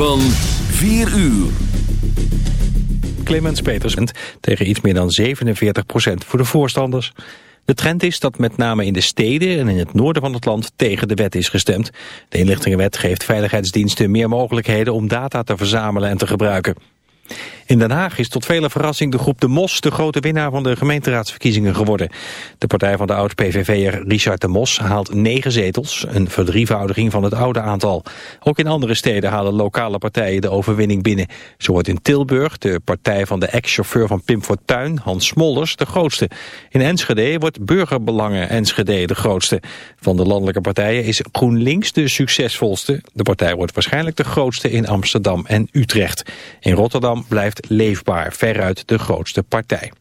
Van 4 uur. Clemens Petersen tegen iets meer dan 47% voor de voorstanders. De trend is dat met name in de steden en in het noorden van het land tegen de wet is gestemd. De inlichtingenwet geeft veiligheidsdiensten meer mogelijkheden om data te verzamelen en te gebruiken. In Den Haag is tot vele verrassing de groep De Mos de grote winnaar van de gemeenteraadsverkiezingen geworden. De partij van de oud-PVV'er Richard De Mos haalt negen zetels, een verdrievoudiging van het oude aantal. Ook in andere steden halen lokale partijen de overwinning binnen. Zo wordt in Tilburg de partij van de ex-chauffeur van Pim Fortuyn, Hans Smolders, de grootste. In Enschede wordt Burgerbelangen Enschede de grootste. Van de landelijke partijen is GroenLinks de succesvolste. De partij wordt waarschijnlijk de grootste in Amsterdam en Utrecht. In Rotterdam blijft leefbaar, veruit de grootste partij.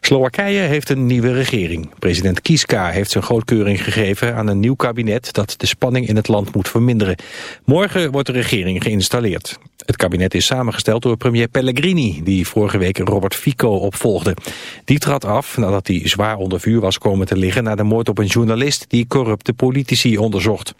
Slowakije heeft een nieuwe regering. President Kiska heeft zijn goedkeuring gegeven aan een nieuw kabinet dat de spanning in het land moet verminderen. Morgen wordt de regering geïnstalleerd. Het kabinet is samengesteld door premier Pellegrini, die vorige week Robert Fico opvolgde. Die trad af nadat hij zwaar onder vuur was komen te liggen na de moord op een journalist die corrupte politici onderzocht.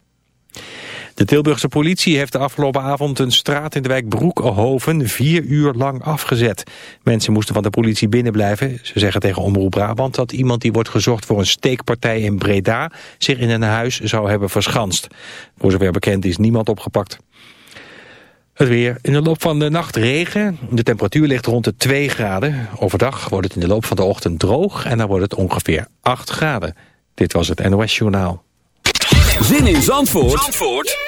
De Tilburgse politie heeft de afgelopen avond een straat in de wijk Broekhoven vier uur lang afgezet. Mensen moesten van de politie binnenblijven. Ze zeggen tegen Omroep Brabant dat iemand die wordt gezocht voor een steekpartij in Breda zich in een huis zou hebben verschanst. Voor zover bekend is niemand opgepakt. Het weer. In de loop van de nacht regen. De temperatuur ligt rond de 2 graden. Overdag wordt het in de loop van de ochtend droog en dan wordt het ongeveer 8 graden. Dit was het NOS Journaal. Zin in Zandvoort, Zandvoort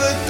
all the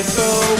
it's.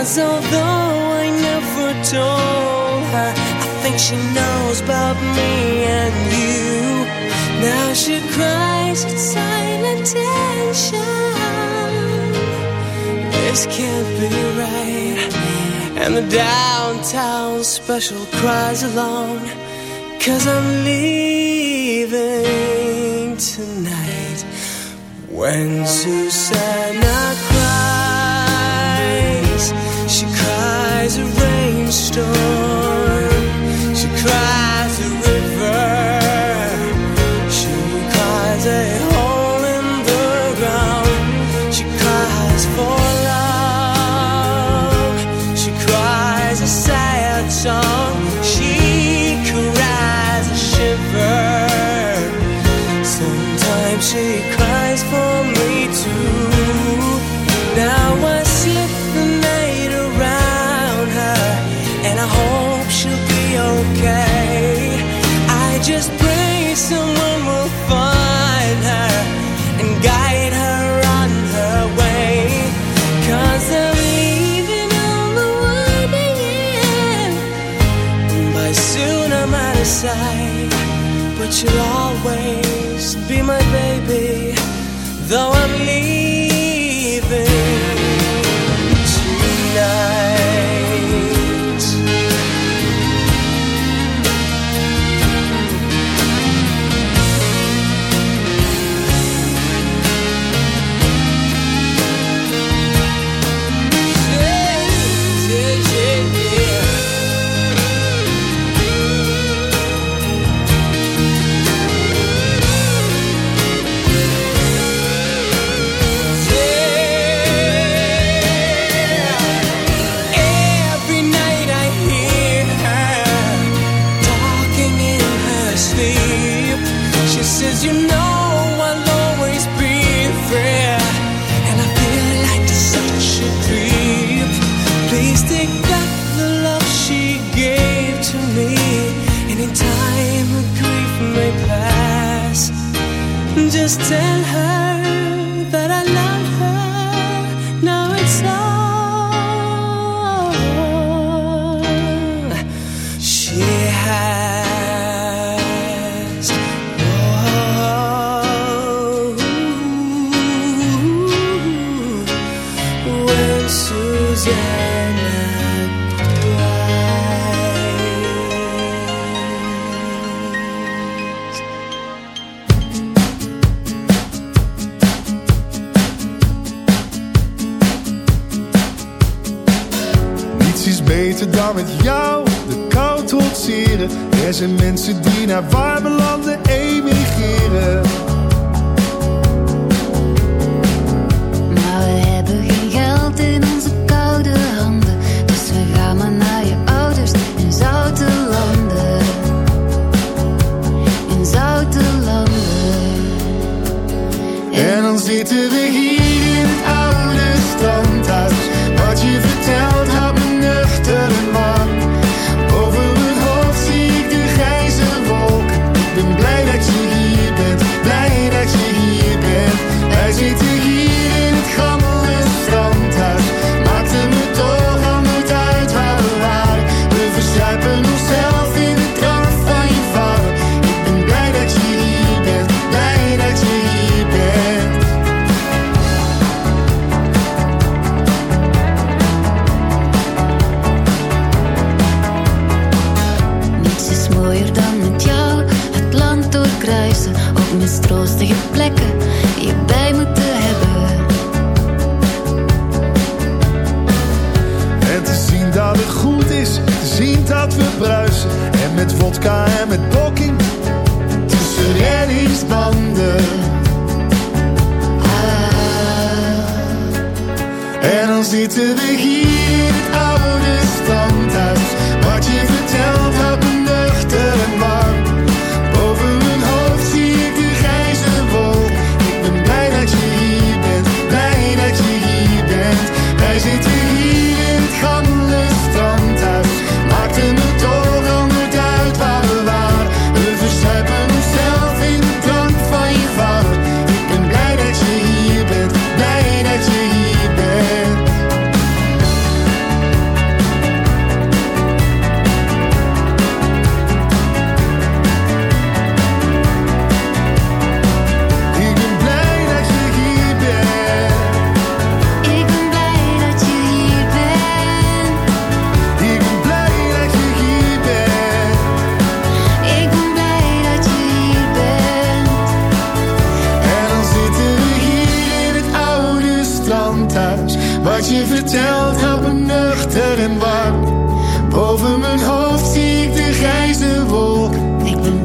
Cause although I never told her, I think she knows about me and you. Now she cries with silent tension. This can't be right. And the downtown special cries alone. Cause I'm leaving tonight. When Susanna cries. a rainstorm. She cried.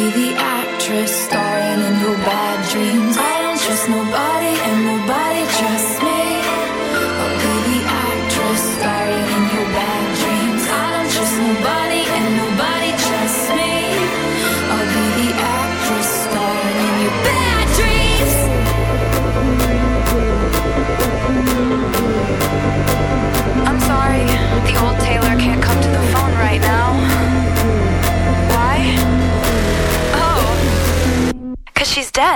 Be the actress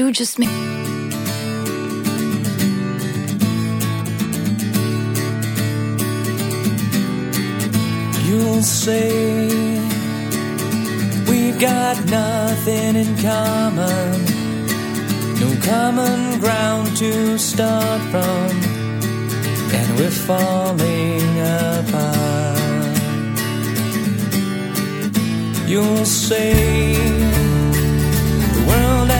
you just made. You'll say we've got nothing in common, no common ground to start from, and we're falling apart. You'll say the world